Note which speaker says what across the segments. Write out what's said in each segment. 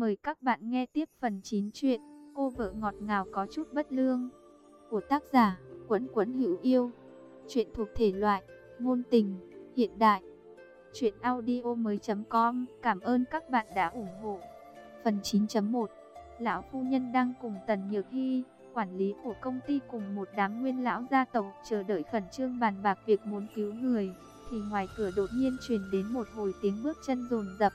Speaker 1: Mời các bạn nghe tiếp phần 9 chuyện Cô vợ ngọt ngào có chút bất lương của tác giả Quẫn Quẫn Hữu Yêu. Chuyện thuộc thể loại ngôn tình, hiện đại. Chuyện audio mới.com Cảm ơn các bạn đã ủng hộ. Phần 9.1 Lão phu nhân đang cùng Tần Nhược Hy, quản lý của công ty cùng một đám nguyên lão gia tộc chờ đợi khẩn trương bàn bạc việc muốn cứu người, thì ngoài cửa đột nhiên truyền đến một hồi tiếng bước chân rồn rập.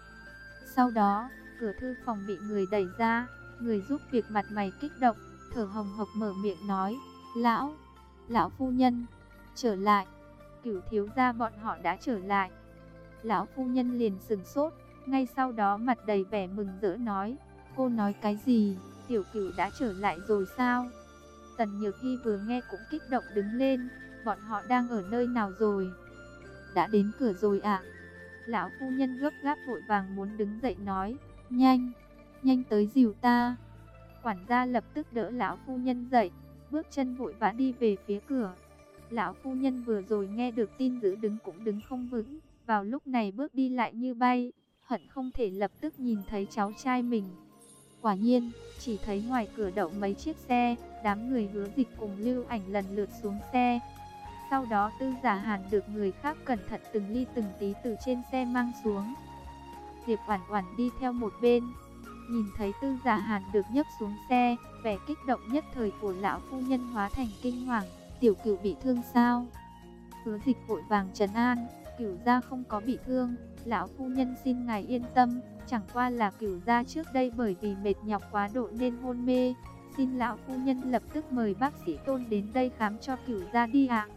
Speaker 1: Sau đó, cửa thư phòng bị người đẩy ra, người giúp việc mặt mày kích động, thở hồng hộc mở miệng nói, Lão, lão phu nhân, trở lại, cửu thiếu gia bọn họ đã trở lại. Lão phu nhân liền sừng sốt, ngay sau đó mặt đầy vẻ mừng rỡ nói, cô nói cái gì, tiểu cửu đã trở lại rồi sao? Tần Nhược Hy vừa nghe cũng kích động đứng lên, bọn họ đang ở nơi nào rồi? Đã đến cửa rồi ạ. Lão phu nhân gấp gáp vội vàng muốn đứng dậy nói, nhanh, nhanh tới dìu ta. Quản gia lập tức đỡ lão phu nhân dậy, bước chân vội vã đi về phía cửa. Lão phu nhân vừa rồi nghe được tin giữ đứng cũng đứng không vững, vào lúc này bước đi lại như bay, hận không thể lập tức nhìn thấy cháu trai mình. Quả nhiên, chỉ thấy ngoài cửa đậu mấy chiếc xe, đám người hứa dịch cùng lưu ảnh lần lượt xuống xe. Sau đó tư giả hàn được người khác cẩn thận từng ly từng tí từ trên xe mang xuống. Diệp Oản Oản đi theo một bên, nhìn thấy Tư Giả Hàn được nhấc xuống xe, vẻ kích động nhất thời của lão phu nhân hóa thành kinh hoàng, "Tiểu Cửu bị thương sao?" Hứa Dịch vội vàng trấn an, "Cửu gia không có bị thương, lão phu nhân xin ngài yên tâm, chẳng qua là Cửu gia trước đây bởi vì mệt nhọc quá độ nên hôn mê, xin lão phu nhân lập tức mời bác sĩ Tôn đến đây khám cho Cửu gia đi ạ."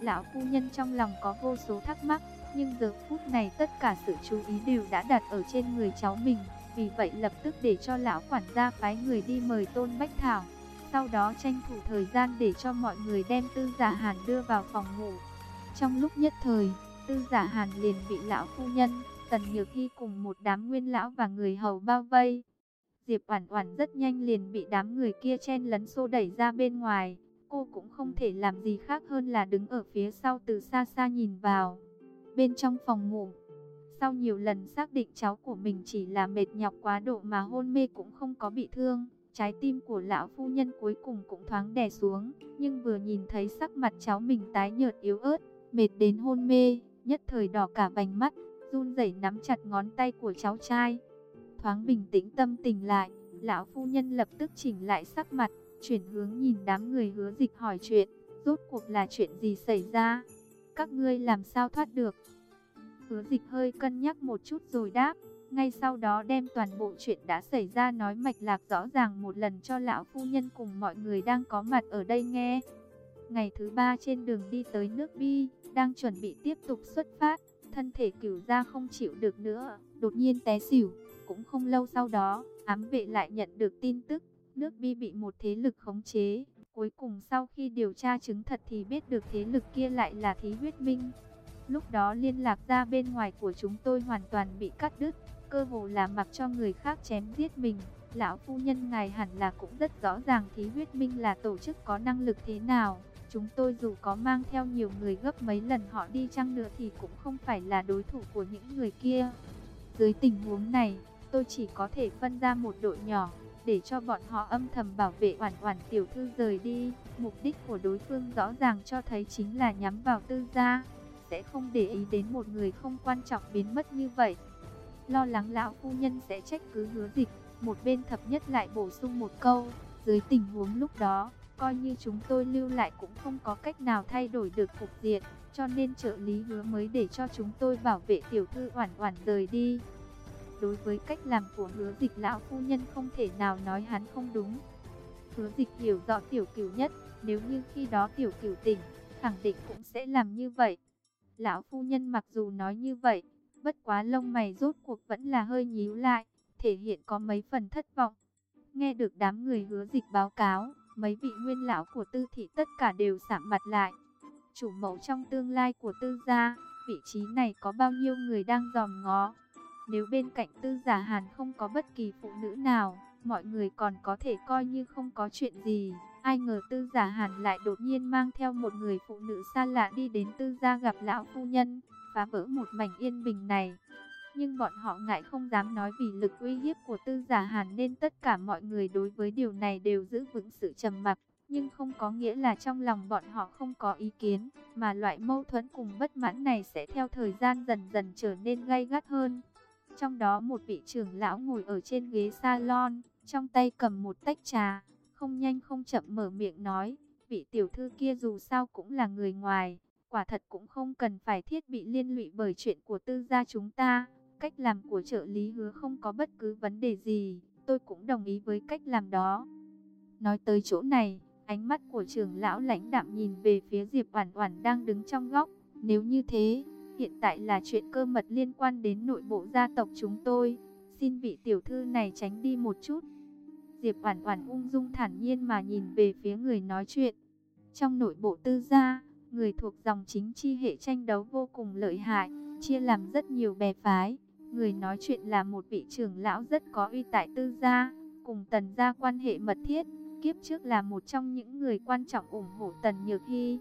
Speaker 1: Lão phu nhân trong lòng có vô số thắc mắc, nhưng giờ phút này tất cả sự chú ý đều đã đặt ở trên người cháu mình, vì vậy lập tức để cho lão quản gia phái người đi mời Tôn Bách Thảo. Sau đó tranh thủ thời gian để cho mọi người đem Tư Giả Hàn đưa vào phòng ngủ. Trong lúc nhất thời, Tư Giả Hàn liền bị lão phu nhân, Tần Nhược Hy cùng một đám nguyên lão và người hầu bao vây. Diệp Oản Oản rất nhanh liền bị đám người kia chen lấn xô đẩy ra bên ngoài. Cô cũng không thể làm gì khác hơn là đứng ở phía sau từ xa xa nhìn vào bên trong phòng ngủ. Sau nhiều lần xác định cháu của mình chỉ là mệt nhọc quá độ mà hôn mê cũng không có bị thương, trái tim của lão phu nhân cuối cùng cũng thoáng đè xuống, nhưng vừa nhìn thấy sắc mặt cháu mình tái nhợt yếu ớt, mệt đến hôn mê, nhất thời đỏ cả vành mắt, run rẩy nắm chặt ngón tay của cháu trai. Thoáng bình tĩnh tâm tình lại, lão phu nhân lập tức chỉnh lại sắc mặt, chuyển hướng nhìn đám người hứa dịch hỏi chuyện, rốt cuộc là chuyện gì xảy ra? Các ngươi làm sao thoát được? Hứa dịch hơi cân nhắc một chút rồi đáp, ngay sau đó đem toàn bộ chuyện đã xảy ra nói mạch lạc rõ ràng một lần cho lão phu nhân cùng mọi người đang có mặt ở đây nghe. Ngày thứ ba trên đường đi tới nước Bi, đang chuẩn bị tiếp tục xuất phát, thân thể cửu ra không chịu được nữa, đột nhiên té xỉu. Cũng không lâu sau đó, ám vệ lại nhận được tin tức, nước Bi bị một thế lực khống chế, Cuối cùng sau khi điều tra chứng thật thì biết được thế lực kia lại là thí huyết minh. Lúc đó liên lạc ra bên ngoài của chúng tôi hoàn toàn bị cắt đứt, cơ hồ là mặc cho người khác chém giết mình. Lão phu nhân ngài hẳn là cũng rất rõ ràng thí huyết minh là tổ chức có năng lực thế nào. Chúng tôi dù có mang theo nhiều người gấp mấy lần họ đi chăng nữa thì cũng không phải là đối thủ của những người kia. Dưới tình huống này, tôi chỉ có thể phân ra một đội nhỏ, để cho bọn họ âm thầm bảo vệ Oản Oản tiểu thư rời đi. Mục đích của đối phương rõ ràng cho thấy chính là nhắm vào Tư gia, sẽ không để ý đến một người không quan trọng biến mất như vậy. Lo lắng lão phu nhân sẽ trách cứ Hứa Dịch, một bên thập nhất lại bổ sung một câu, dưới tình huống lúc đó, coi như chúng tôi lưu lại cũng không có cách nào thay đổi được cục diện, cho nên trợ lý Hứa mới để cho chúng tôi bảo vệ tiểu thư Oản Oản rời đi. Đối với cách làm của hứa dịch lão phu nhân không thể nào nói hắn không đúng. Hứa dịch hiểu rõ tiểu cửu nhất, nếu như khi đó tiểu cửu tỉnh, khẳng định cũng sẽ làm như vậy. Lão phu nhân mặc dù nói như vậy, bất quá lông mày rốt cuộc vẫn là hơi nhíu lại, thể hiện có mấy phần thất vọng. Nghe được đám người hứa dịch báo cáo, mấy vị nguyên lão của tư thị tất cả đều sạm mặt lại. Chủ mẫu trong tương lai của tư gia, vị trí này có bao nhiêu người đang dòm ngó. Nếu bên cạnh tư giả hàn không có bất kỳ phụ nữ nào, mọi người còn có thể coi như không có chuyện gì. Ai ngờ tư giả hàn lại đột nhiên mang theo một người phụ nữ xa lạ đi đến tư gia gặp lão phu nhân, phá vỡ một mảnh yên bình này. nhưng bọn họ ngại không dám nói vì lực uy hiếp của tư giả hàn nên tất cả mọi người đối với điều này đều giữ vững sự trầm mặc. Nhưng không có nghĩa là trong lòng bọn họ không có ý kiến, mà loại mâu thuẫn cùng bất mãn này sẽ theo thời gian dần dần trở nên gay gắt hơn. Trong đó một vị trưởng lão ngồi ở trên ghế salon, trong tay cầm một tách trà, không nhanh không chậm mở miệng nói, vị tiểu thư kia dù sao cũng là người ngoài, quả thật cũng không cần phải thiết bị liên lụy bởi chuyện của tư gia chúng ta. Cách làm của trợ lý hứa không có bất cứ vấn đề gì, tôi cũng đồng ý với cách làm đó. Nói tới chỗ này, ánh mắt của trưởng lão lãnh đạm nhìn về phía Diệp Oản Oản đang đứng trong góc. Nếu như thế, hiện tại là chuyện cơ mật liên quan đến nội bộ gia tộc chúng tôi. Xin vị tiểu thư này tránh đi một chút. Diệp Oản Oản ung dung thản nhiên mà nhìn về phía người nói chuyện. Trong nội bộ tư gia, người thuộc dòng chính chi hệ tranh đấu vô cùng lợi hại, chia làm rất nhiều bè phái. Người nói chuyện là một vị trưởng lão rất có uy tại tư gia, cùng tần gia quan hệ mật thiết, kiếp trước là một trong những người quan trọng ủng hộ tần nhược Hi.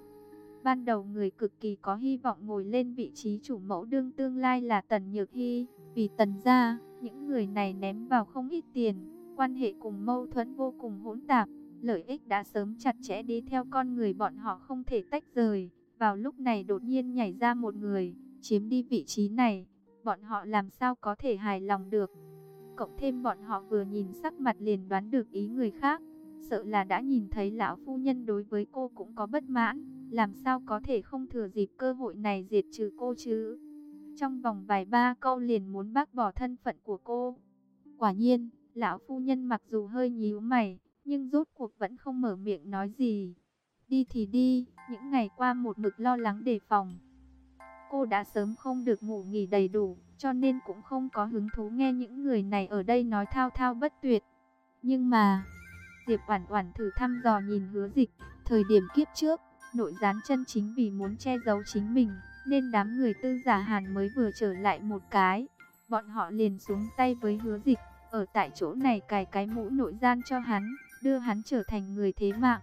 Speaker 1: Ban đầu người cực kỳ có hy vọng ngồi lên vị trí chủ mẫu đương tương lai là tần nhược hy, vì tần gia, những người này ném vào không ít tiền, quan hệ cùng mâu thuẫn vô cùng hỗn tạp. Lợi ích đã sớm chặt chẽ đi theo con người bọn họ không thể tách rời. Vào lúc này đột nhiên nhảy ra một người, chiếm đi vị trí này, bọn họ làm sao có thể hài lòng được. Cộng thêm bọn họ vừa nhìn sắc mặt liền đoán được ý người khác, sợ là đã nhìn thấy lão phu nhân đối với cô cũng có bất mãn, làm sao có thể không thừa dịp cơ hội này diệt trừ cô chứ. Trong vòng vài ba câu liền muốn bác bỏ thân phận của cô. Quả nhiên, lão phu nhân mặc dù hơi nhíu mày, nhưng rốt cuộc vẫn không mở miệng nói gì. Đi thì đi, những ngày qua một mực lo lắng đề phòng. Cô đã sớm không được ngủ nghỉ đầy đủ, cho nên cũng không có hứng thú nghe những người này ở đây nói thao thao bất tuyệt. Nhưng mà, Diệp Oản Oản thử thăm dò nhìn Hứa Dịch, thời điểm kiếp trước, nội gián chân chính vì muốn che giấu chính mình, nên đám người Tư Giả Hàn mới vừa trở lại một cái, bọn họ liền xuống tay với Hứa Dịch, ở tại chỗ này cài cái mũ nội gian cho hắn đưa hắn trở thành người thế mạng.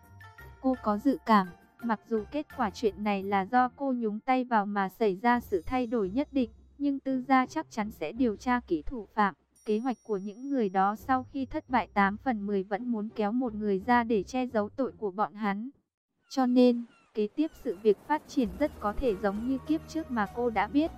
Speaker 1: Cô có dự cảm, mặc dù kết quả chuyện này là do cô nhúng tay vào mà xảy ra sự thay đổi nhất định, nhưng tư gia chắc chắn sẽ điều tra kỹ thủ phạm. Kế hoạch của những người đó sau khi thất bại 8 phần 10 vẫn muốn kéo một người ra để che giấu tội của bọn hắn. Cho nên, kế tiếp sự việc phát triển rất có thể giống như kiếp trước mà cô đã biết.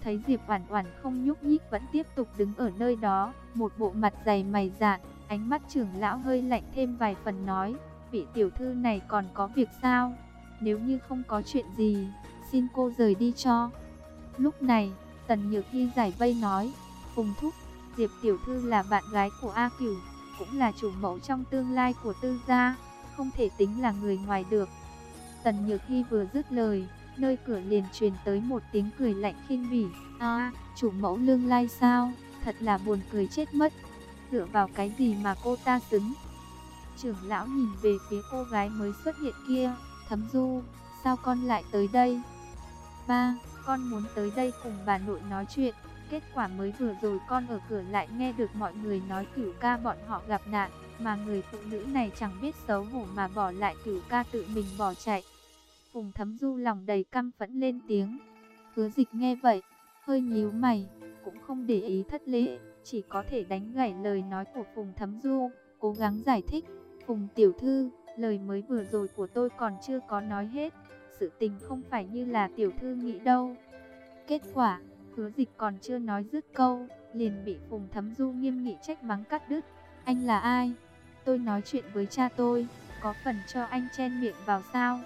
Speaker 1: Thấy Diệp Oản Oản không nhúc nhích vẫn tiếp tục đứng ở nơi đó, một bộ mặt dày mày dạn, Ánh mắt trưởng lão hơi lạnh thêm vài phần nói, vị tiểu thư này còn có việc sao? Nếu như không có chuyện gì, xin cô rời đi cho. Lúc này, Tần Nhược Hy giải vây nói, Phùng Thúc, Diệp tiểu thư là bạn gái của A Cửu, cũng là chủ mẫu trong tương lai của tư gia, không thể tính là người ngoài được. Tần Nhược Hy vừa dứt lời, nơi cửa liền truyền tới một tiếng cười lạnh khinh bỉ. A, chủ mẫu lương lai sao? Thật là buồn cười chết mất dựa vào cái gì mà cô ta xứng. Trưởng lão nhìn về phía cô gái mới xuất hiện kia, thấm du, sao con lại tới đây? Ba, con muốn tới đây cùng bà nội nói chuyện, kết quả mới vừa rồi con ở cửa lại nghe được mọi người nói cửu ca bọn họ gặp nạn, mà người phụ nữ này chẳng biết xấu hổ mà bỏ lại cửu ca tự mình bỏ chạy. Phùng thấm du lòng đầy căm phẫn lên tiếng. Hứa dịch nghe vậy, hơi nhíu mày, cũng không để ý thất lễ, chỉ có thể đánh gãy lời nói của Phùng Thấm Du, cố gắng giải thích. Phùng Tiểu Thư, lời mới vừa rồi của tôi còn chưa có nói hết, sự tình không phải như là Tiểu Thư nghĩ đâu. Kết quả, hứa dịch còn chưa nói dứt câu, liền bị Phùng Thấm Du nghiêm nghị trách mắng cắt đứt. Anh là ai? Tôi nói chuyện với cha tôi, có phần cho anh chen miệng vào sao?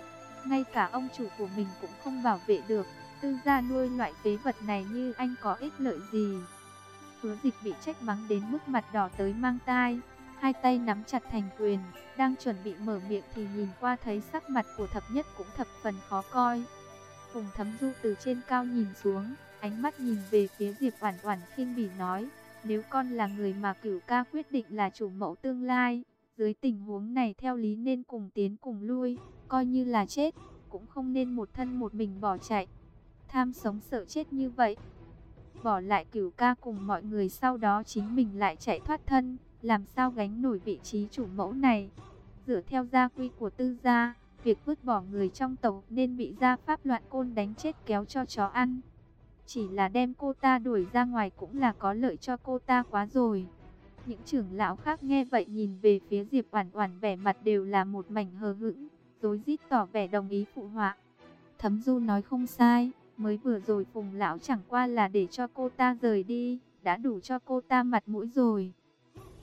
Speaker 1: Ngay cả ông chủ của mình cũng không bảo vệ được, tư gia nuôi loại phế vật này như anh có ích lợi gì? Hứa dịch bị trách mắng đến mức mặt đỏ tới mang tai, hai tay nắm chặt thành quyền, đang chuẩn bị mở miệng thì nhìn qua thấy sắc mặt của thập nhất cũng thập phần khó coi. Phùng thấm du từ trên cao nhìn xuống, ánh mắt nhìn về phía Diệp Oản Oản khinh bỉ nói, nếu con là người mà cửu ca quyết định là chủ mẫu tương lai, dưới tình huống này theo lý nên cùng tiến cùng lui, coi như là chết, cũng không nên một thân một mình bỏ chạy. Tham sống sợ chết như vậy, bỏ lại cửu ca cùng mọi người sau đó chính mình lại chạy thoát thân, làm sao gánh nổi vị trí chủ mẫu này. Dựa theo gia quy của tư gia, việc vứt bỏ người trong tộc nên bị gia pháp loạn côn đánh chết kéo cho chó ăn. chỉ là đem cô ta đuổi ra ngoài cũng là có lợi cho cô ta quá rồi. Những trưởng lão khác nghe vậy nhìn về phía Diệp Oản Oản vẻ mặt đều là một mảnh hờ hững, rối rít tỏ vẻ đồng ý phụ họa. Thấm Du nói không sai, mới vừa rồi Phùng lão chẳng qua là để cho cô ta rời đi, đã đủ cho cô ta mặt mũi rồi.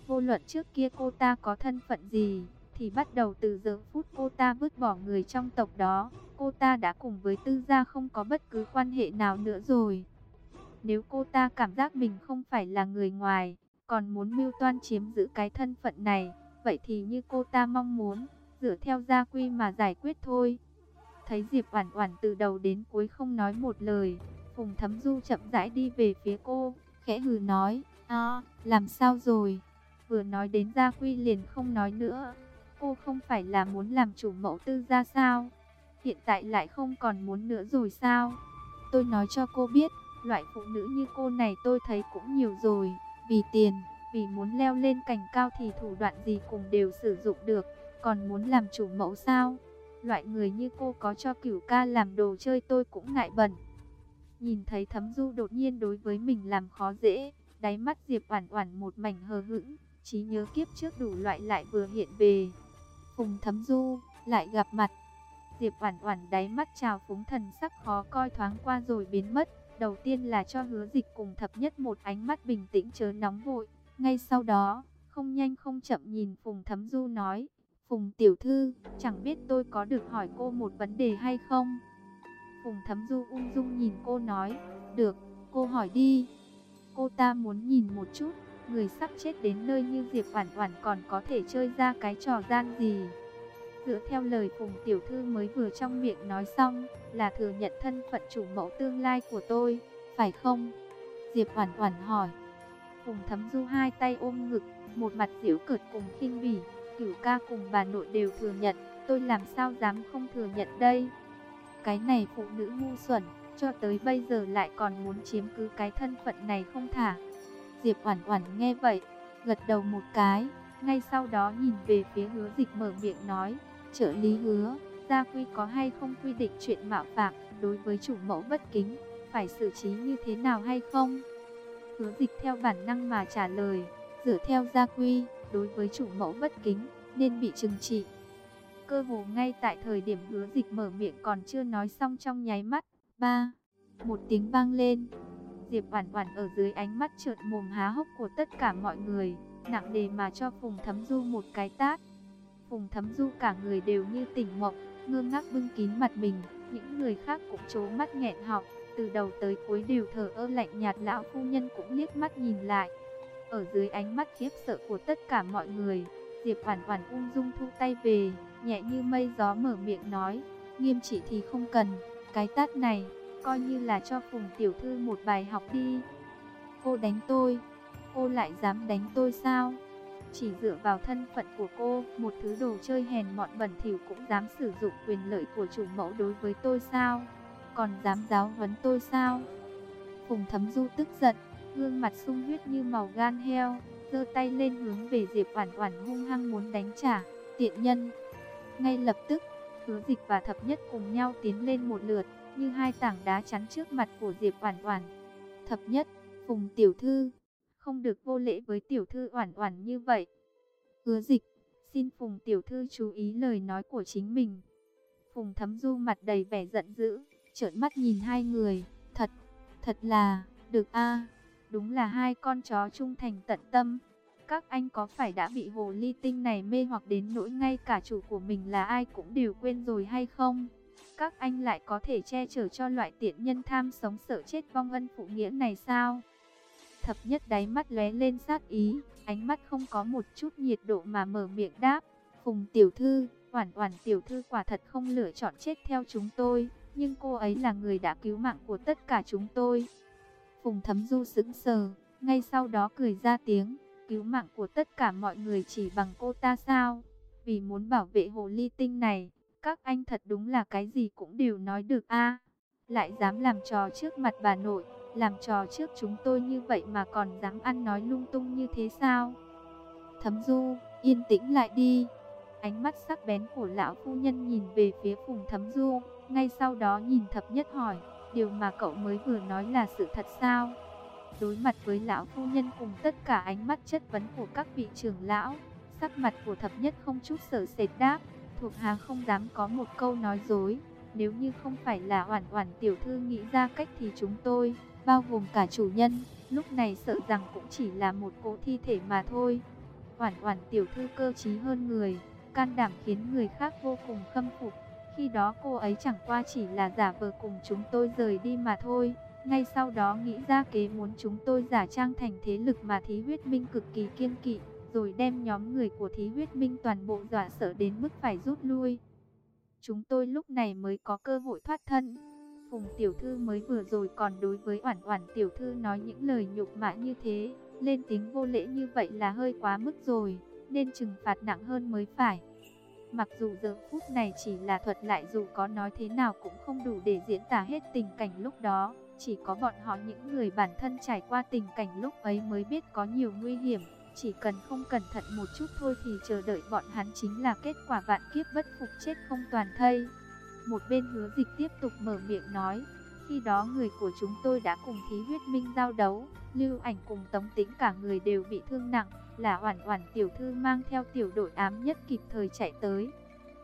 Speaker 1: Vô luận trước kia cô ta có thân phận gì, thì bắt đầu từ giờ phút cô ta vứt bỏ người trong tộc đó, cô ta đã cùng với tư gia không có bất cứ quan hệ nào nữa rồi. Nếu cô ta cảm giác mình không phải là người ngoài, còn muốn mưu toan chiếm giữ cái thân phận này, vậy thì như cô ta mong muốn, dựa theo gia quy mà giải quyết thôi. Thấy Diệp Oản Oản từ đầu đến cuối không nói một lời, Phùng Thấm Du chậm rãi đi về phía cô, khẽ hừ nói: "A, làm sao rồi?" Vừa nói đến gia quy liền không nói nữa. Cô không phải là muốn làm chủ mẫu tư gia sao? Hiện tại lại không còn muốn nữa rồi sao? Tôi nói cho cô biết, loại phụ nữ như cô này tôi thấy cũng nhiều rồi. Vì tiền, vì muốn leo lên cành cao thì thủ đoạn gì cùng đều sử dụng được. Còn muốn làm chủ mẫu sao? Loại người như cô có cho cửu ca làm đồ chơi tôi cũng ngại bẩn. Nhìn thấy thấm du đột nhiên đối với mình làm khó dễ, đáy mắt Diệp Oản Oản một mảnh hờ hững, trí nhớ kiếp trước đủ loại lại vừa hiện về. Phùng Thấm Du lại gặp mặt. Diệp Oản Oản đáy mắt trào phúng thần sắc khó coi thoáng qua rồi biến mất. Đầu tiên là cho Hứa Dịch cùng thập nhất một ánh mắt bình tĩnh chớ nóng vội. Ngay sau đó, không nhanh không chậm nhìn Phùng Thấm Du nói: "Phùng tiểu thư, chẳng biết tôi có được hỏi cô một vấn đề hay không?" Phùng Thấm Du ung dung nhìn cô nói: "Được, cô hỏi đi." Cô ta muốn nhìn một chút người sắp chết đến nơi như Diệp Oản Oản còn có thể chơi ra cái trò gian gì. Dựa theo lời Phùng tiểu thư mới vừa trong miệng nói xong, là thừa nhận thân phận chủ mẫu tương lai của tôi, phải không? Diệp Oản Oản hỏi. Phùng Thấm Du hai tay ôm ngực, một mặt giễu cợt cùng khinh bỉ, Cửu ca cùng bà nội đều thừa nhận, tôi làm sao dám không thừa nhận đây? Cái này phụ nữ ngu xuẩn, cho tới bây giờ lại còn muốn chiếm cứ cái thân phận này không thả. Diệp Oản Oản nghe vậy, gật đầu một cái, ngay sau đó nhìn về phía Hứa Dịch mở miệng nói, "Trợ lý Hứa, gia quy có hay không quy định chuyện mạo phạm đối với chủ mẫu bất kính, phải xử trí như thế nào hay không?" Hứa Dịch theo bản năng mà trả lời, "Dựa theo gia quy, đối với chủ mẫu bất kính nên bị trừng trị." Cơ hồ ngay tại thời điểm Hứa Dịch mở miệng còn chưa nói xong trong nháy mắt, ba, một tiếng vang lên, Diệp Oản Oản ở dưới ánh mắt trợn mồm há hốc của tất cả mọi người, nặng nề mà cho Phùng Thấm Du một cái tát. Phùng Thấm Du cả người đều như tỉnh mộng, ngơ ngác bưng kín mặt mình, những người khác cũng trố mắt nghẹn họng, từ đầu tới cuối đều thờ ơ lạnh nhạt lão phu nhân cũng liếc mắt nhìn lại. Ở dưới ánh mắt khiếp sợ của tất cả mọi người, Diệp hoàn hoàn ung dung thu tay về, nhẹ như mây gió mở miệng nói, nghiêm trị thì không cần, cái tát này coi như là cho Phùng Tiểu Thư một bài học đi. Cô đánh tôi, cô lại dám đánh tôi sao? Chỉ dựa vào thân phận của cô, một thứ đồ chơi hèn mọn bẩn thỉu cũng dám sử dụng quyền lợi của chủ mẫu đối với tôi sao? Còn dám giáo huấn tôi sao? Phùng Thấm Du tức giận, gương mặt sung huyết như màu gan heo, giơ tay lên hướng về Diệp Oản Oản hung hăng muốn đánh trả, tiện nhân. Ngay lập tức, Hứa Dịch và Thập Nhất cùng nhau tiến lên một lượt, như hai tảng đá chắn trước mặt của Diệp Oản Oản. Thập nhất, Phùng tiểu thư, không được vô lễ với tiểu thư Oản Oản như vậy. Hứa Dịch, xin Phùng tiểu thư chú ý lời nói của chính mình. Phùng Thấm Du mặt đầy vẻ giận dữ, trợn mắt nhìn hai người, thật, thật là, được a, đúng là hai con chó trung thành tận tâm. Các anh có phải đã bị hồ ly tinh này mê hoặc đến nỗi ngay cả chủ của mình là ai cũng đều quên rồi hay không? các anh lại có thể che chở cho loại tiện nhân tham sống sợ chết vong ân phụ nghĩa này sao? Thập nhất đáy mắt lóe lên sát ý, ánh mắt không có một chút nhiệt độ mà mở miệng đáp. Phùng tiểu thư, oản oản tiểu thư quả thật không lựa chọn chết theo chúng tôi, nhưng cô ấy là người đã cứu mạng của tất cả chúng tôi. Phùng thấm du sững sờ, ngay sau đó cười ra tiếng, cứu mạng của tất cả mọi người chỉ bằng cô ta sao? Vì muốn bảo vệ hồ ly tinh này, các anh thật đúng là cái gì cũng đều nói được a Lại dám làm trò trước mặt bà nội, làm trò trước chúng tôi như vậy mà còn dám ăn nói lung tung như thế sao? Thấm Du, yên tĩnh lại đi. Ánh mắt sắc bén của lão phu nhân nhìn về phía Phùng Thấm Du, ngay sau đó nhìn thập nhất hỏi, điều mà cậu mới vừa nói là sự thật sao? Đối mặt với lão phu nhân cùng tất cả ánh mắt chất vấn của các vị trưởng lão, sắc mặt của thập nhất không chút sợ sệt đáp, thuộc hạ không dám có một câu nói dối. Nếu như không phải là oản oản tiểu thư nghĩ ra cách thì chúng tôi, bao gồm cả chủ nhân, lúc này sợ rằng cũng chỉ là một cỗ thi thể mà thôi. Oản oản tiểu thư cơ trí hơn người, can đảm khiến người khác vô cùng khâm phục. Khi đó cô ấy chẳng qua chỉ là giả vờ cùng chúng tôi rời đi mà thôi. Ngay sau đó nghĩ ra kế muốn chúng tôi giả trang thành thế lực mà Thí Huyết Minh cực kỳ kiên kỵ, rồi đem nhóm người của Thí Huyết Minh toàn bộ dọa sợ đến mức phải rút lui. Chúng tôi lúc này mới có cơ hội thoát thân. Phùng tiểu thư mới vừa rồi còn đối với Oản Oản tiểu thư nói những lời nhục mạ như thế, lên tiếng vô lễ như vậy là hơi quá mức rồi, nên trừng phạt nặng hơn mới phải. Mặc dù giờ phút này chỉ là thuật lại dù có nói thế nào cũng không đủ để diễn tả hết tình cảnh lúc đó. Chỉ có bọn họ những người bản thân trải qua tình cảnh lúc ấy mới biết có nhiều nguy hiểm. Chỉ cần không cẩn thận một chút thôi thì chờ đợi bọn hắn chính là kết quả vạn kiếp bất phục chết không toàn thây. Một bên hứa dịch tiếp tục mở miệng nói. Khi đó người của chúng tôi đã cùng thí huyết minh giao đấu. Lưu ảnh cùng tống tính cả người đều bị thương nặng. Là oản oản tiểu thư mang theo tiểu đội ám nhất kịp thời chạy tới.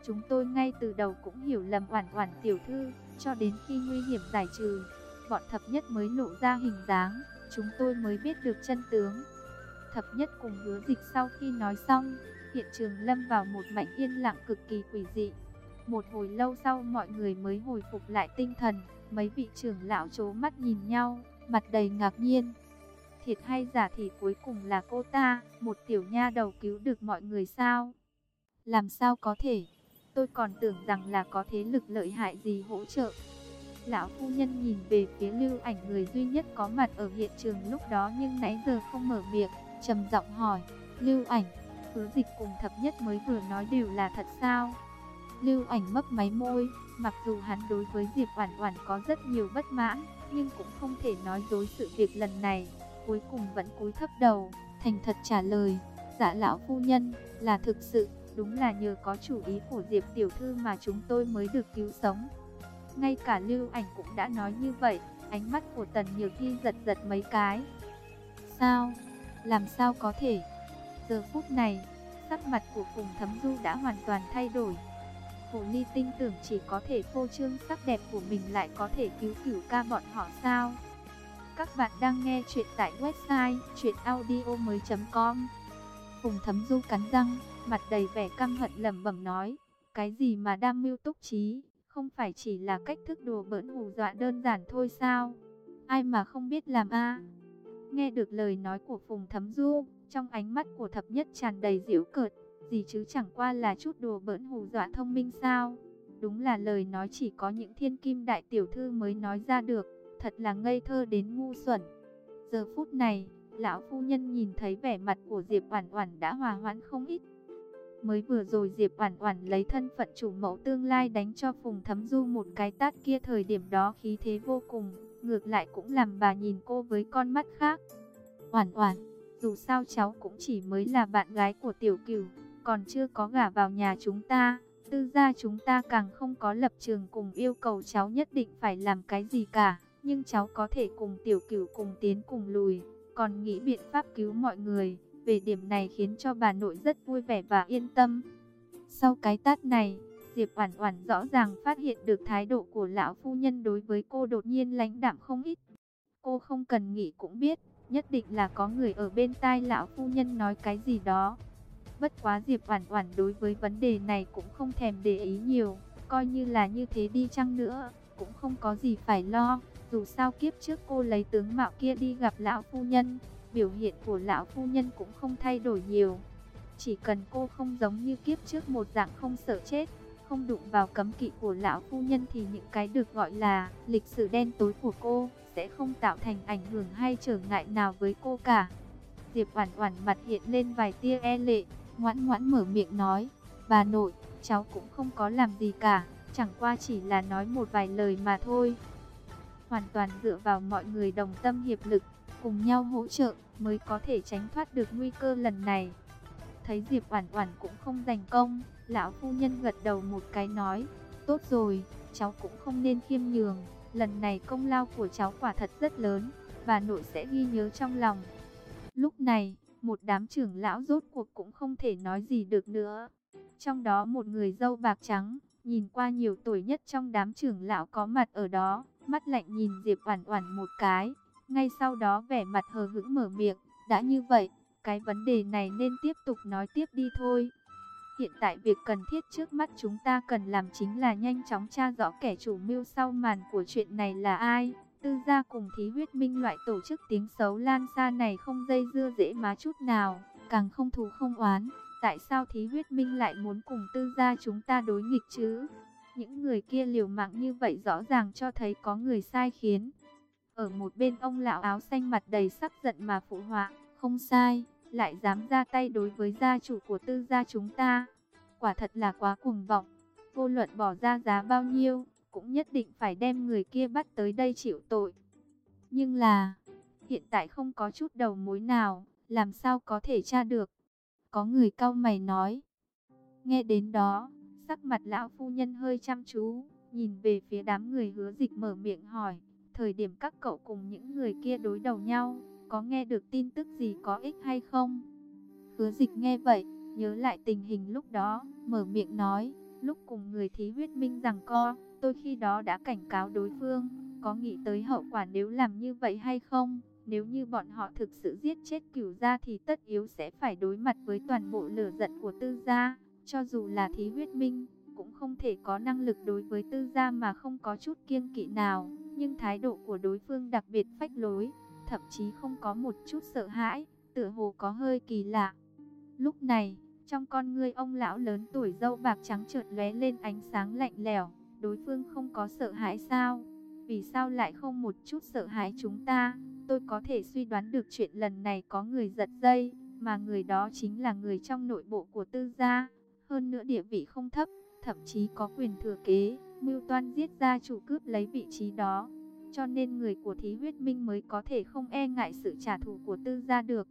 Speaker 1: Chúng tôi ngay từ đầu cũng hiểu lầm oản oản tiểu thư. Cho đến khi nguy hiểm giải trừ, bọn thập nhất mới lộ ra hình dáng, chúng tôi mới biết được chân tướng. Thập nhất cùng hứa dịch sau khi nói xong, hiện trường lâm vào một mảnh yên lặng cực kỳ quỷ dị. Một hồi lâu sau mọi người mới hồi phục lại tinh thần, mấy vị trưởng lão chố mắt nhìn nhau, mặt đầy ngạc nhiên. Thiệt hay giả thì cuối cùng là cô ta, một tiểu nha đầu cứu được mọi người sao? Làm sao có thể? Tôi còn tưởng rằng là có thế lực lợi hại gì hỗ trợ. Lão phu nhân nhìn về phía lưu ảnh người duy nhất có mặt ở hiện trường lúc đó nhưng nãy giờ không mở miệng, trầm giọng hỏi, lưu ảnh, hứa dịch cùng thập nhất mới vừa nói đều là thật sao? Lưu ảnh mấp máy môi, mặc dù hắn đối với Diệp Oản Oản có rất nhiều bất mãn, nhưng cũng không thể nói dối sự việc lần này, cuối cùng vẫn cúi thấp đầu, thành thật trả lời, "Dạ lão phu nhân, là thực sự, đúng là nhờ có chủ ý của Diệp tiểu thư mà chúng tôi mới được cứu sống." Ngay cả lưu ảnh cũng đã nói như vậy, ánh mắt của Tần Nhiều Thi giật giật mấy cái. Sao? Làm sao có thể? Giờ phút này, sắc mặt của Phùng Thấm Du đã hoàn toàn thay đổi. Hồ Ly tin tưởng chỉ có thể phô trương sắc đẹp của mình lại có thể cứu cửu ca bọn họ sao? Các bạn đang nghe chuyện tại website chuyenaudio.com Phùng Thấm Du cắn răng, mặt đầy vẻ căm hận lẩm bẩm nói, cái gì mà đam mưu túc trí, không phải chỉ là cách thức đùa bỡn hù dọa đơn giản thôi sao? Ai mà không biết làm a? Nghe được lời nói của Phùng Thấm Du, trong ánh mắt của thập nhất tràn đầy giễu cợt, gì chứ chẳng qua là chút đùa bỡn hù dọa thông minh sao? Đúng là lời nói chỉ có những thiên kim đại tiểu thư mới nói ra được, thật là ngây thơ đến ngu xuẩn. Giờ phút này, lão phu nhân nhìn thấy vẻ mặt của Diệp Oản Oản đã hòa hoãn không ít, Mới vừa rồi Diệp Oản Oản lấy thân phận chủ mẫu tương lai đánh cho Phùng Thấm Du một cái tát kia thời điểm đó khí thế vô cùng, ngược lại cũng làm bà nhìn cô với con mắt khác. Oản Oản, dù sao cháu cũng chỉ mới là bạn gái của Tiểu Cửu, còn chưa có gả vào nhà chúng ta, tư gia chúng ta càng không có lập trường cùng yêu cầu cháu nhất định phải làm cái gì cả, nhưng cháu có thể cùng Tiểu Cửu cùng tiến cùng lùi, còn nghĩ biện pháp cứu mọi người. Về điểm này khiến cho bà nội rất vui vẻ và yên tâm. Sau cái tát này, Diệp Oản Oản rõ ràng phát hiện được thái độ của lão phu nhân đối với cô đột nhiên lãnh đạm không ít. Cô không cần nghĩ cũng biết, nhất định là có người ở bên tai lão phu nhân nói cái gì đó. Bất quá Diệp Oản Oản đối với vấn đề này cũng không thèm để ý nhiều, coi như là như thế đi chăng nữa, cũng không có gì phải lo, dù sao kiếp trước cô lấy tướng mạo kia đi gặp lão phu nhân, biểu hiện của lão phu nhân cũng không thay đổi nhiều. Chỉ cần cô không giống như kiếp trước một dạng không sợ chết, không đụng vào cấm kỵ của lão phu nhân thì những cái được gọi là lịch sử đen tối của cô sẽ không tạo thành ảnh hưởng hay trở ngại nào với cô cả. Diệp Oản Oản mặt hiện lên vài tia e lệ, ngoãn ngoãn mở miệng nói, "Bà nội, cháu cũng không có làm gì cả, chẳng qua chỉ là nói một vài lời mà thôi." Hoàn toàn dựa vào mọi người đồng tâm hiệp lực, cùng nhau hỗ trợ mới có thể tránh thoát được nguy cơ lần này. Thấy Diệp Oản Oản cũng không giành công, lão phu nhân gật đầu một cái nói, "Tốt rồi, cháu cũng không nên khiêm nhường, lần này công lao của cháu quả thật rất lớn, bà nội sẽ ghi nhớ trong lòng. Lúc này, một đám trưởng lão rốt cuộc cũng không thể nói gì được nữa. Trong đó một người dâu bạc trắng, nhìn qua nhiều tuổi nhất trong đám trưởng lão có mặt ở đó, mắt lạnh nhìn Diệp Oản Oản một cái, ngay sau đó vẻ mặt hờ hững mở miệng, đã như vậy, cái vấn đề này nên tiếp tục nói tiếp đi thôi. Hiện tại việc cần thiết trước mắt chúng ta cần làm chính là nhanh chóng tra rõ kẻ chủ mưu sau màn của chuyện này là ai. Tư gia cùng thí huyết minh loại tổ chức tiếng xấu lan xa này không dây dưa dễ má chút nào, càng không thù không oán. Tại sao thí huyết minh lại muốn cùng tư gia chúng ta đối nghịch chứ? Những người kia liều mạng như vậy rõ ràng cho thấy có người sai khiến. Ở một bên ông lão áo xanh mặt đầy sắc giận mà phụ họa, không sai, lại dám ra tay đối với gia chủ của tư gia chúng ta. Quả thật là quá cuồng vọng, vô luận bỏ ra giá bao nhiêu, cũng nhất định phải đem người kia bắt tới đây chịu tội. Nhưng là, hiện tại không có chút đầu mối nào, làm sao có thể tra được. Có người cau mày nói. Nghe đến đó, sắc mặt lão phu nhân hơi chăm chú, nhìn về phía đám người hứa dịch mở miệng hỏi. Thời điểm các cậu cùng những người kia đối đầu nhau, có nghe được tin tức gì có ích hay không? Hứa dịch nghe vậy, nhớ lại tình hình lúc đó, mở miệng nói, lúc cùng người thí huyết minh rằng co, tôi khi đó đã cảnh cáo đối phương, có nghĩ tới hậu quả nếu làm như vậy hay không? Nếu như bọn họ thực sự giết chết cửu gia thì tất yếu sẽ phải đối mặt với toàn bộ lửa giận của tư gia, cho dù là thí huyết minh, cũng không thể có năng lực đối với tư gia mà không có chút kiêng kỵ nào, nhưng thái độ của đối phương đặc biệt phách lối, thậm chí không có một chút sợ hãi, tựa hồ có hơi kỳ lạ. Lúc này, trong con ngươi ông lão lớn tuổi dâu bạc trắng chợt lóe lên ánh sáng lạnh lẽo, đối phương không có sợ hãi sao? Vì sao lại không một chút sợ hãi chúng ta? Tôi có thể suy đoán được chuyện lần này có người giật dây, mà người đó chính là người trong nội bộ của tư gia, hơn nữa địa vị không thấp, thậm chí có quyền thừa kế, mưu toan giết gia chủ cướp lấy vị trí đó. Cho nên người của thí huyết minh mới có thể không e ngại sự trả thù của tư gia được.